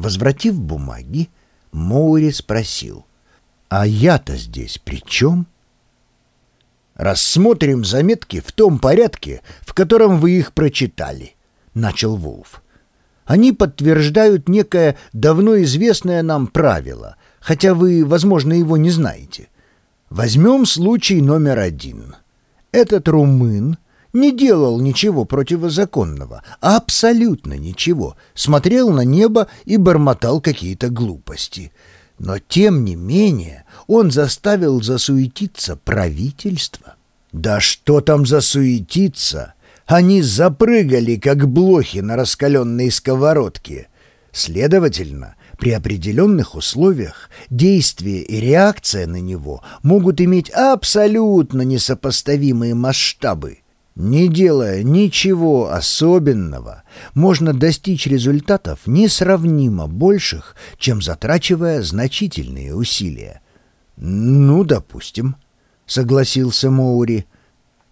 Возвратив бумаги, Моури спросил, «А я-то здесь при чем?» «Рассмотрим заметки в том порядке, в котором вы их прочитали», — начал Вулф. «Они подтверждают некое давно известное нам правило, хотя вы, возможно, его не знаете. Возьмем случай номер один. Этот румын не делал ничего противозаконного, абсолютно ничего, смотрел на небо и бормотал какие-то глупости. Но, тем не менее, он заставил засуетиться правительство. Да что там засуетиться? Они запрыгали, как блохи на раскаленной сковородке. Следовательно, при определенных условиях действие и реакция на него могут иметь абсолютно несопоставимые масштабы. Не делая ничего особенного, можно достичь результатов несравнимо больших, чем затрачивая значительные усилия. «Ну, допустим», — согласился Моури.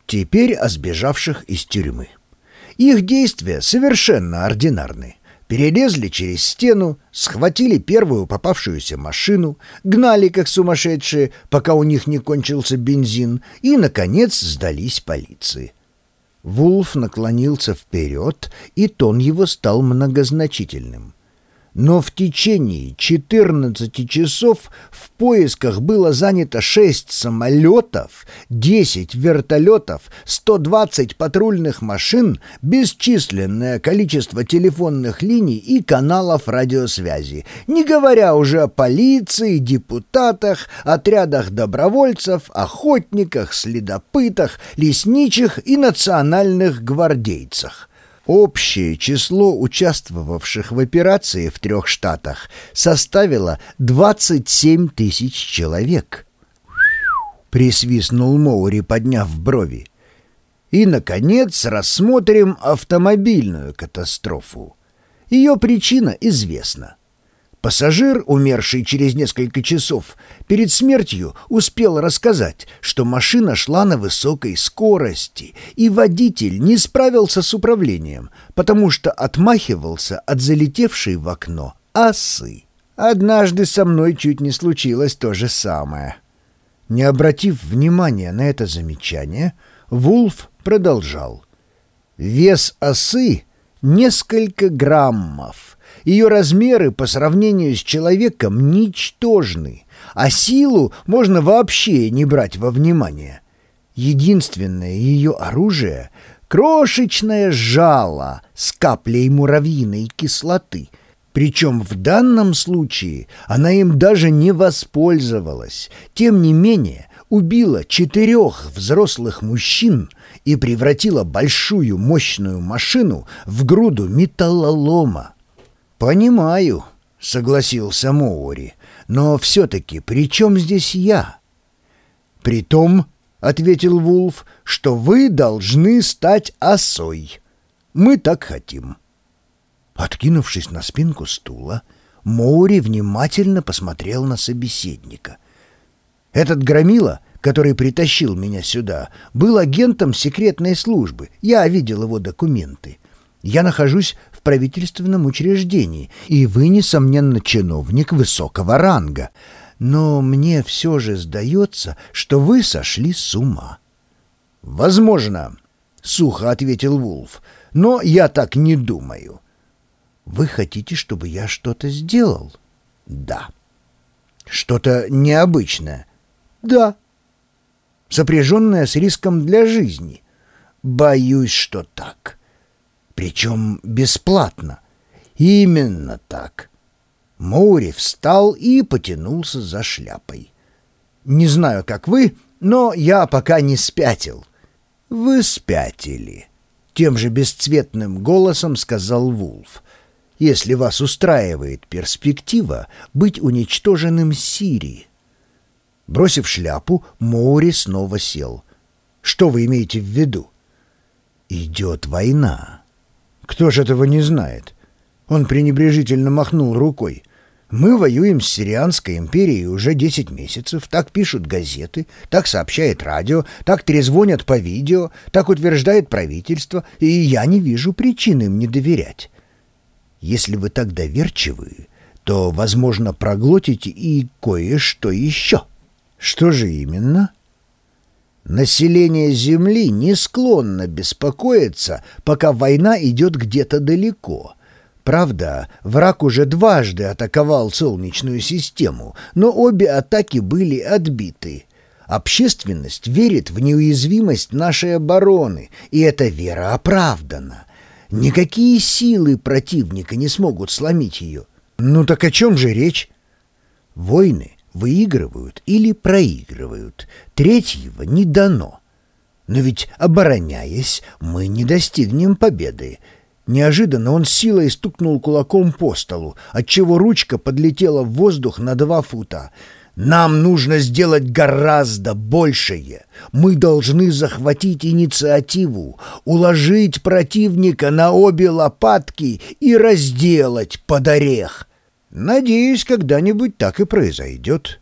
«Теперь о сбежавших из тюрьмы. Их действия совершенно ординарны перелезли через стену, схватили первую попавшуюся машину, гнали как сумасшедшие, пока у них не кончился бензин, и, наконец, сдались полиции. Вулф наклонился вперед, и тон его стал многозначительным но в течение 14 часов в поисках было занято 6 самолетов, 10 вертолетов, 120 патрульных машин, бесчисленное количество телефонных линий и каналов радиосвязи, не говоря уже о полиции, депутатах, отрядах добровольцев, охотниках, следопытах, лесничих и национальных гвардейцах. Общее число участвовавших в операции в трех штатах составило 27 тысяч человек. Присвистнул Моури, подняв брови. И, наконец, рассмотрим автомобильную катастрофу. Ее причина известна. Пассажир, умерший через несколько часов, перед смертью успел рассказать, что машина шла на высокой скорости, и водитель не справился с управлением, потому что отмахивался от залетевшей в окно осы. Однажды со мной чуть не случилось то же самое. Не обратив внимания на это замечание, Вулф продолжал. Вес осы — несколько граммов — ее размеры по сравнению с человеком ничтожны, а силу можно вообще не брать во внимание. Единственное ее оружие — крошечное жало с каплей муравьиной кислоты — причем в данном случае она им даже не воспользовалась. Тем не менее, убила четырех взрослых мужчин и превратила большую мощную машину в груду металлолома. «Понимаю», — согласился Моури, — «но все-таки при чем здесь я?» «При том», — ответил Вулф, — «что вы должны стать осой. Мы так хотим». Откинувшись на спинку стула, Моури внимательно посмотрел на собеседника. «Этот громила, который притащил меня сюда, был агентом секретной службы. Я видел его документы. Я нахожусь правительственном учреждении, и вы, несомненно, чиновник высокого ранга. Но мне все же сдается, что вы сошли с ума». «Возможно», — сухо ответил Вулф, — «но я так не думаю». «Вы хотите, чтобы я что-то сделал?» «Да». «Что-то необычное?» «Да». «Сопряженное с риском для жизни?» «Боюсь, что так». Причем бесплатно. Именно так. Моури встал и потянулся за шляпой. «Не знаю, как вы, но я пока не спятил». «Вы спятили», — тем же бесцветным голосом сказал Вулф. «Если вас устраивает перспектива быть уничтоженным Сирией». Бросив шляпу, Моури снова сел. «Что вы имеете в виду?» «Идет война». Кто ж этого не знает? Он пренебрежительно махнул рукой. Мы воюем с Сирианской империей уже 10 месяцев, так пишут газеты, так сообщает радио, так трезвонят по видео, так утверждает правительство, и я не вижу причин им не доверять. Если вы так доверчивы, то, возможно, проглотите и кое-что еще. Что же именно? Население Земли не склонно беспокоиться, пока война идет где-то далеко. Правда, враг уже дважды атаковал Солнечную систему, но обе атаки были отбиты. Общественность верит в неуязвимость нашей обороны, и эта вера оправдана. Никакие силы противника не смогут сломить ее. Ну так о чем же речь? Войны выигрывают или проигрывают. Третьего не дано. Но ведь, обороняясь, мы не достигнем победы. Неожиданно он силой стукнул кулаком по столу, отчего ручка подлетела в воздух на два фута. «Нам нужно сделать гораздо большее. Мы должны захватить инициативу, уложить противника на обе лопатки и разделать под орех. Надеюсь, когда-нибудь так и произойдет».